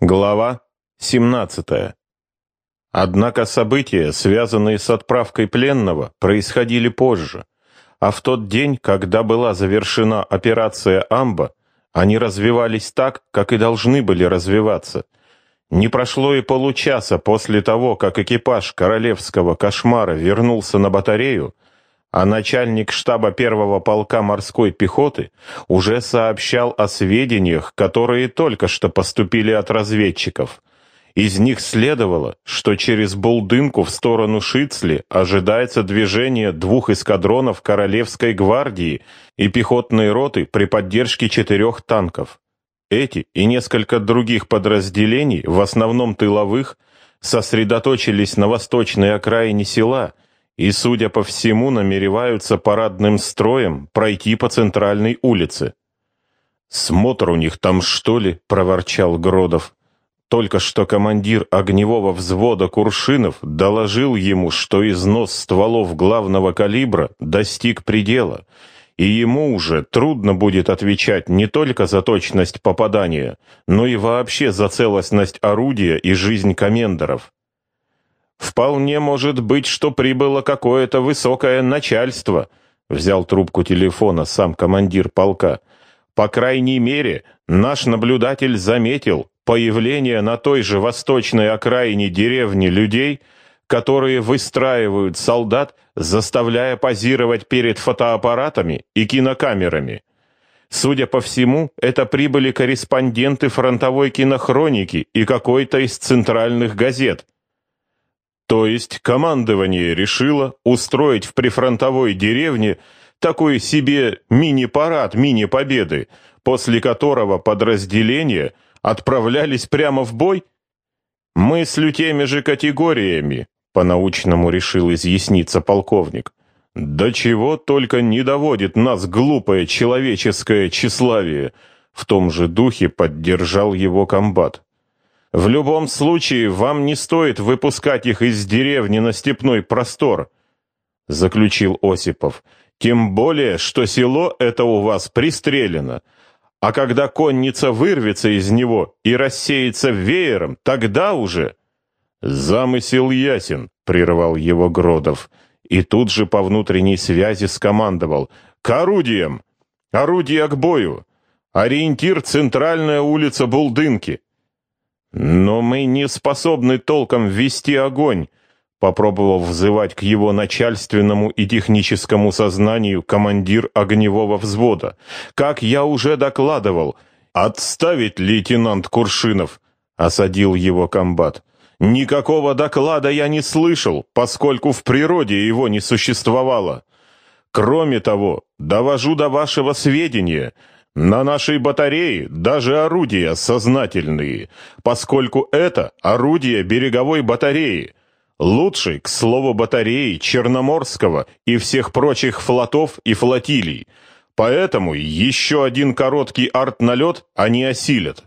Глава 17. Однако события, связанные с отправкой пленного, происходили позже, а в тот день, когда была завершена операция «Амба», они развивались так, как и должны были развиваться. Не прошло и получаса после того, как экипаж королевского кошмара вернулся на батарею, а начальник штаба первого полка морской пехоты уже сообщал о сведениях, которые только что поступили от разведчиков. Из них следовало, что через Булдынку в сторону Шицли ожидается движение двух эскадронов Королевской гвардии и пехотной роты при поддержке четырех танков. Эти и несколько других подразделений, в основном тыловых, сосредоточились на восточной окраине села – и, судя по всему, намереваются парадным строем пройти по центральной улице. «Смотр у них там, что ли?» — проворчал Гродов. Только что командир огневого взвода Куршинов доложил ему, что износ стволов главного калибра достиг предела, и ему уже трудно будет отвечать не только за точность попадания, но и вообще за целостность орудия и жизнь комендоров. «Вполне может быть, что прибыло какое-то высокое начальство», — взял трубку телефона сам командир полка. «По крайней мере, наш наблюдатель заметил появление на той же восточной окраине деревни людей, которые выстраивают солдат, заставляя позировать перед фотоаппаратами и кинокамерами. Судя по всему, это прибыли корреспонденты фронтовой кинохроники и какой-то из центральных газет». То есть командование решило устроить в прифронтовой деревне такой себе мини-парад мини-победы, после которого подразделения отправлялись прямо в бой? Мыслю теми же категориями, по-научному решил изъясниться полковник. До чего только не доводит нас глупое человеческое тщеславие, в том же духе поддержал его комбат. В любом случае, вам не стоит выпускать их из деревни на степной простор, заключил Осипов. Тем более, что село это у вас пристрелено. А когда конница вырвется из него и рассеется веером, тогда уже замысел ясен, прервал его Гродов и тут же по внутренней связи скомандовал: "К орудиям! Орудия к бою! Ориентир центральная улица Булдынки!" «Но мы не способны толком ввести огонь», попробовал взывать к его начальственному и техническому сознанию командир огневого взвода. «Как я уже докладывал, отставить лейтенант Куршинов», осадил его комбат. «Никакого доклада я не слышал, поскольку в природе его не существовало. Кроме того, довожу до вашего сведения, на нашей батарее даже орудия сознательные, поскольку это орудие береговой батареи, лучшей, к слову, батареи Черноморского и всех прочих флотов и флотилий. Поэтому еще один короткий артналет они осилят.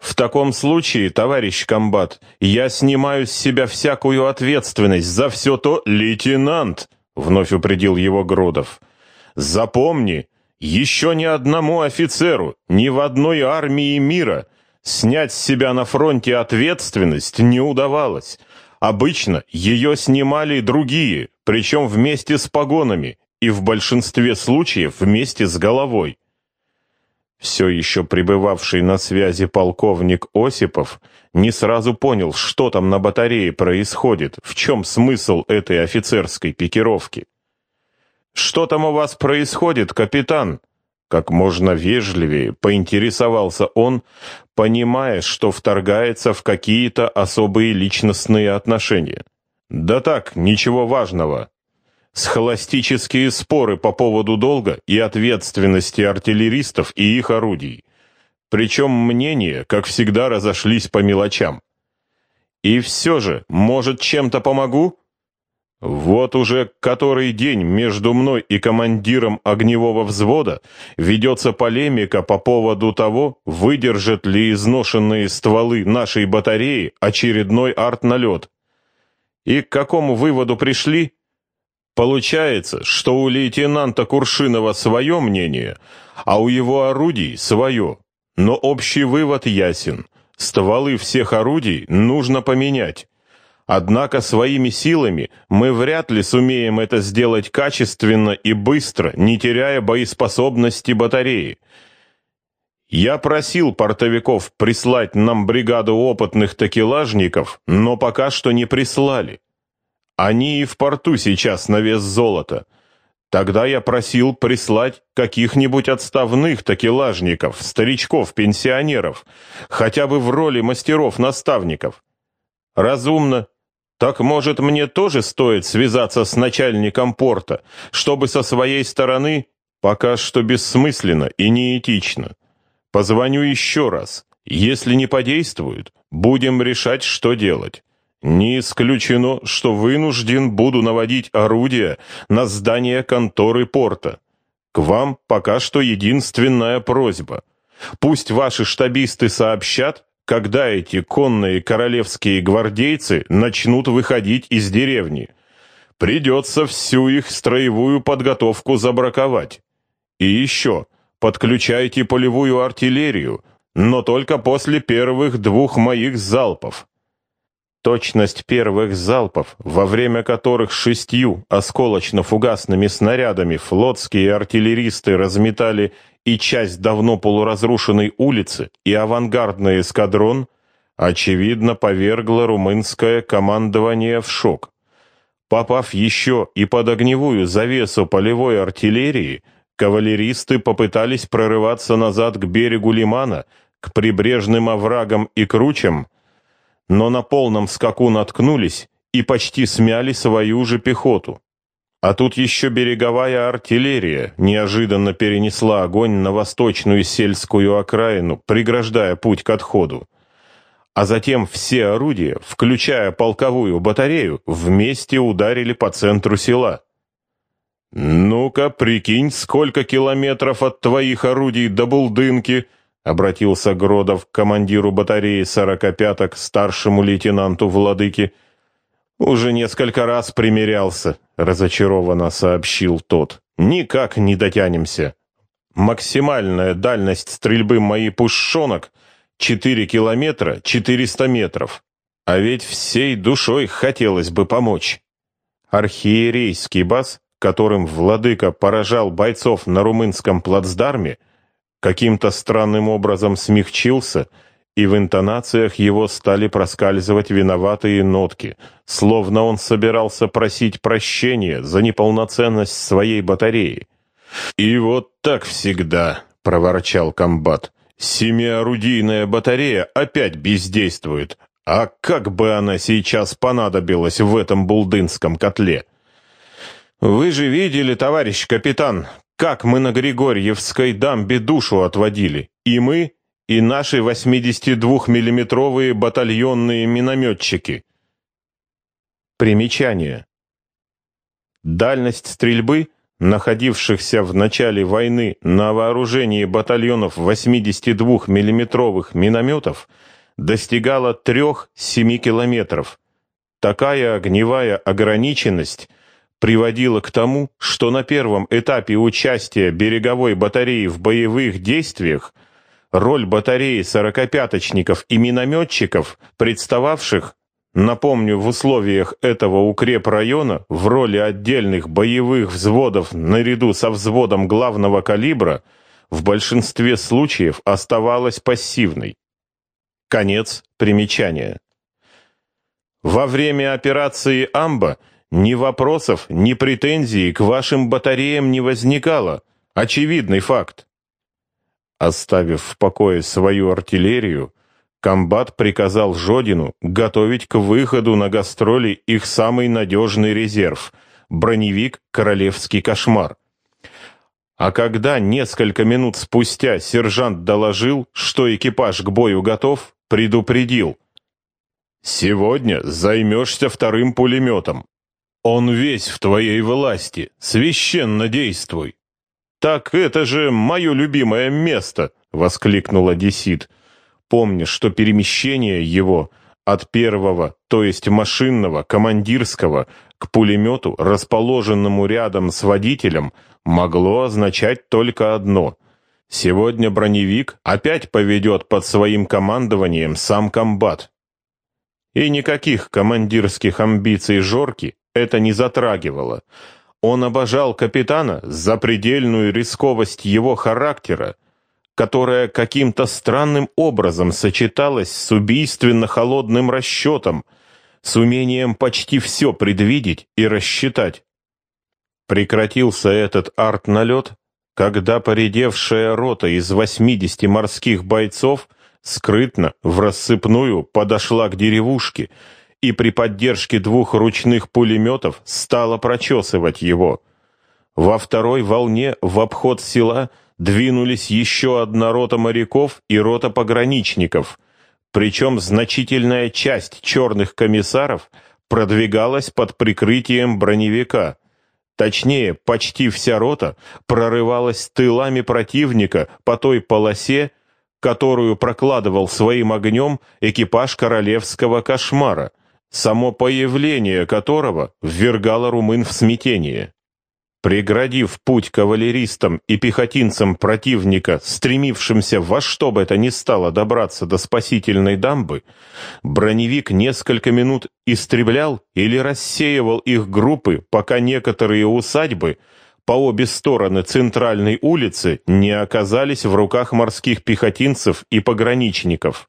В таком случае, товарищ комбат, я снимаю с себя всякую ответственность за все то, лейтенант, вновь упредил его Гродов. Запомни, еще ни одному офицеру, ни в одной армии мира снять с себя на фронте ответственность не удавалось. Обычно ее снимали другие, причем вместе с погонами и в большинстве случаев вместе с головой. Все еще пребывавший на связи полковник Осипов не сразу понял, что там на батарее происходит, в чем смысл этой офицерской пикировки. «Что там у вас происходит, капитан?» Как можно вежливее поинтересовался он, понимая, что вторгается в какие-то особые личностные отношения. «Да так, ничего важного. Схоластические споры по поводу долга и ответственности артиллеристов и их орудий. Причем мнения, как всегда, разошлись по мелочам. И все же, может, чем-то помогу?» Вот уже который день между мной и командиром огневого взвода ведется полемика по поводу того, выдержат ли изношенные стволы нашей батареи очередной артналет. И к какому выводу пришли? Получается, что у лейтенанта Куршинова свое мнение, а у его орудий свое. Но общий вывод ясен. стволы всех орудий нужно поменять. Однако своими силами мы вряд ли сумеем это сделать качественно и быстро, не теряя боеспособности батареи. Я просил портовиков прислать нам бригаду опытных такелажников, но пока что не прислали. Они и в порту сейчас на вес золота. Тогда я просил прислать каких-нибудь отставных такелажников, старичков-пенсионеров, хотя бы в роли мастеров-наставников. Разумно, так, может, мне тоже стоит связаться с начальником порта, чтобы со своей стороны, пока что бессмысленно и неэтично. Позвоню еще раз. Если не подействует, будем решать, что делать. Не исключено, что вынужден буду наводить орудия на здание конторы порта. К вам пока что единственная просьба. Пусть ваши штабисты сообщат, когда эти конные королевские гвардейцы начнут выходить из деревни. Придется всю их строевую подготовку забраковать. И еще, подключайте полевую артиллерию, но только после первых двух моих залпов. Точность первых залпов, во время которых шестью осколочно-фугасными снарядами флотские артиллеристы разметали и часть давно полуразрушенной улицы, и авангардный эскадрон, очевидно, повергло румынское командование в шок. Попав еще и под огневую завесу полевой артиллерии, кавалеристы попытались прорываться назад к берегу лимана, к прибрежным оврагам и кручам, но на полном скаку наткнулись и почти смяли свою же пехоту. А тут еще береговая артиллерия неожиданно перенесла огонь на восточную сельскую окраину, преграждая путь к отходу. А затем все орудия, включая полковую батарею, вместе ударили по центру села. «Ну-ка, прикинь, сколько километров от твоих орудий до Булдынки!» Обратился Гродов к командиру батареи сорокопяток, старшему лейтенанту Владыки. «Уже несколько раз примерялся», — разочарованно сообщил тот. «Никак не дотянемся. Максимальная дальность стрельбы моих пушонок — четыре километра четыреста метров. А ведь всей душой хотелось бы помочь». Архиерейский бас, которым Владыка поражал бойцов на румынском плацдарме, — каким-то странным образом смягчился, и в интонациях его стали проскальзывать виноватые нотки, словно он собирался просить прощения за неполноценность своей батареи. «И вот так всегда», — проворчал комбат, — «семиорудийная батарея опять бездействует. А как бы она сейчас понадобилась в этом булдынском котле?» «Вы же видели, товарищ капитан, как мы на Григорьевской дамбе душу отводили. И мы, и наши 82-миллиметровые батальонные минометчики. Примечание. Дальность стрельбы, находившихся в начале войны на вооружении батальонов 82-миллиметровых минометов, достигала 3-7 километров. Такая огневая ограниченность приводило к тому, что на первом этапе участия береговой батареи в боевых действиях роль батареи сорокопяточников и минометчиков, представавших, напомню, в условиях этого укрепрайона в роли отдельных боевых взводов наряду со взводом главного калибра, в большинстве случаев оставалась пассивной. Конец примечания. Во время операции «Амба» Ни вопросов, ни претензий к вашим батареям не возникало. Очевидный факт. Оставив в покое свою артиллерию, комбат приказал Жодину готовить к выходу на гастроли их самый надежный резерв — броневик «Королевский кошмар». А когда несколько минут спустя сержант доложил, что экипаж к бою готов, предупредил. «Сегодня займешься вторым пулеметом. Он весь в твоей власти, священно действуй. Так это же мое любимое место, воскликнул Одессит. Помня, что перемещение его от первого, то есть машинного, командирского, к пулемету, расположенному рядом с водителем, могло означать только одно. Сегодня броневик опять поведет под своим командованием сам комбат. И никаких командирских амбиций Жорки это не затрагивало. Он обожал капитана за предельную рисковость его характера, которая каким-то странным образом сочеталась с убийственно-холодным расчетом, с умением почти все предвидеть и рассчитать. Прекратился этот арт-налет, когда поредевшая рота из 80 морских бойцов скрытно, в рассыпную, подошла к деревушке и при поддержке двух ручных пулеметов стала прочесывать его. Во второй волне в обход села двинулись еще одна рота моряков и рота пограничников, причем значительная часть черных комиссаров продвигалась под прикрытием броневика. Точнее, почти вся рота прорывалась тылами противника по той полосе, которую прокладывал своим огнем экипаж королевского кошмара, само появление которого ввергало румын в смятение. Преградив путь кавалеристам и пехотинцам противника, стремившимся во что бы это ни стало добраться до спасительной дамбы, броневик несколько минут истреблял или рассеивал их группы, пока некоторые усадьбы по обе стороны центральной улицы не оказались в руках морских пехотинцев и пограничников.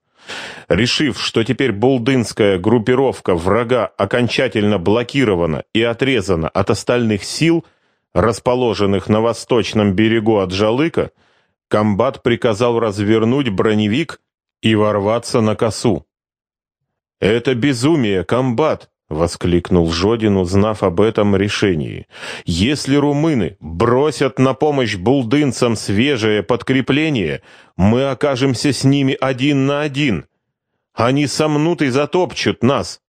Решив, что теперь булдынская группировка врага окончательно блокирована и отрезана от остальных сил – расположенных на восточном берегу от Жалыка, комбат приказал развернуть броневик и ворваться на косу. «Это безумие, комбат!» — воскликнул Жодин, узнав об этом решении. «Если румыны бросят на помощь булдынцам свежее подкрепление, мы окажемся с ними один на один. Они сомнут и затопчут нас.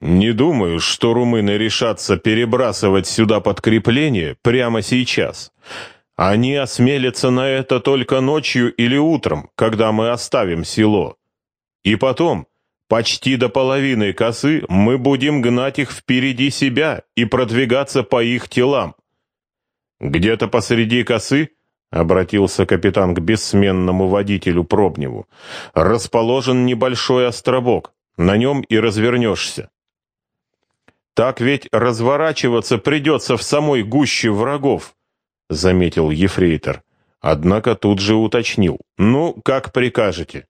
Не думаю, что румыны решатся перебрасывать сюда подкрепление прямо сейчас. Они осмелятся на это только ночью или утром, когда мы оставим село. И потом, почти до половины косы, мы будем гнать их впереди себя и продвигаться по их телам. Где-то посреди косы, обратился капитан к бессменному водителю Пробневу, расположен небольшой островок, на нем и развернешься. Так ведь разворачиваться придется в самой гуще врагов, заметил ефрейтор. Однако тут же уточнил. Ну, как прикажете.